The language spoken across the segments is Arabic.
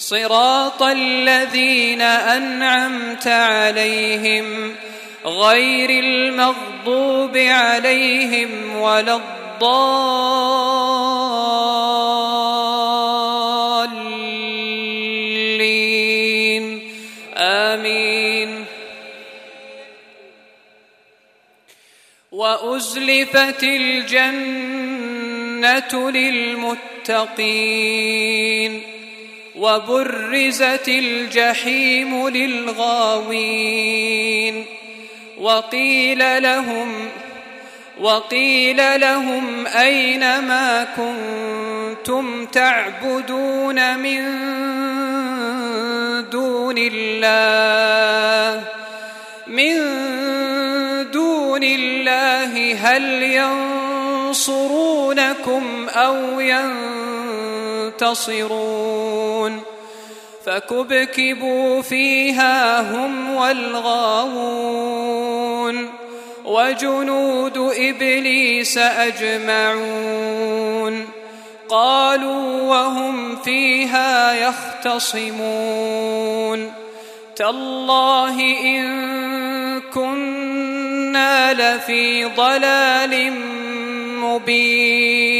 صراط الذين أنعمت عليهم غير المغضوب عليهم ولا الضالين. آمين. وأزلفت الجنة للمتقين. وبرزت الجحيم للغاوين وقيل لهم وقيل لهم أين ما كنتم تعبدون من دون الله؟ من دون الله هل ينصرونكم أو ينتصرون. فكبكبوا فيها هم والغاوون. وجنود إبليس أجمعون. قالوا وهم فيها يختصمون. تالله إن كنا لفي ضلال مبين.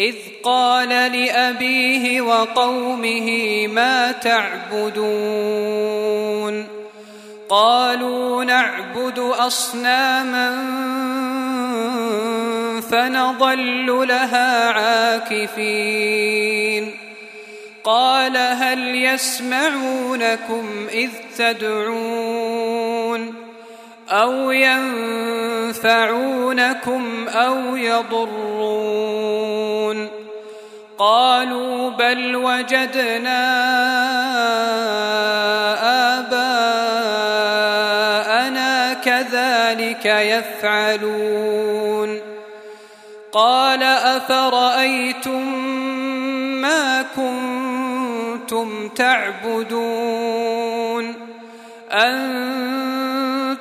إذ قال لأبيه وقومه ما تعبدون؟ قالوا نعبد أصناما فنظل لها عاكفين. قال هل يسمعونكم إذ تدعون؟ أو ينفعونكم أو يضرون. قالوا بل وجدنا آباءنا كذلك يفعلون. قال أفرأيتم ما كنتم تعبدون؟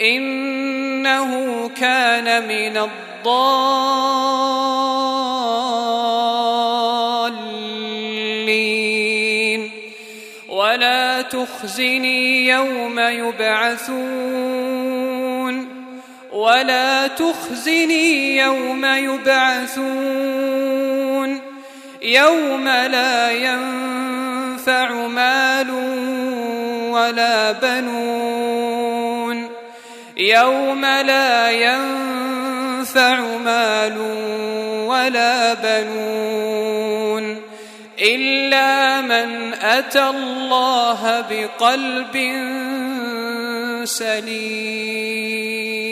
إنه كان من الضالين. ولا تخزني يوم يبعثون. ولا تخزني يوم يبعثون. يوم لا ينفع مال ولا بنون. يوم لا ينفع مال ولا بنون إلا من أتى الله بقلب سليم.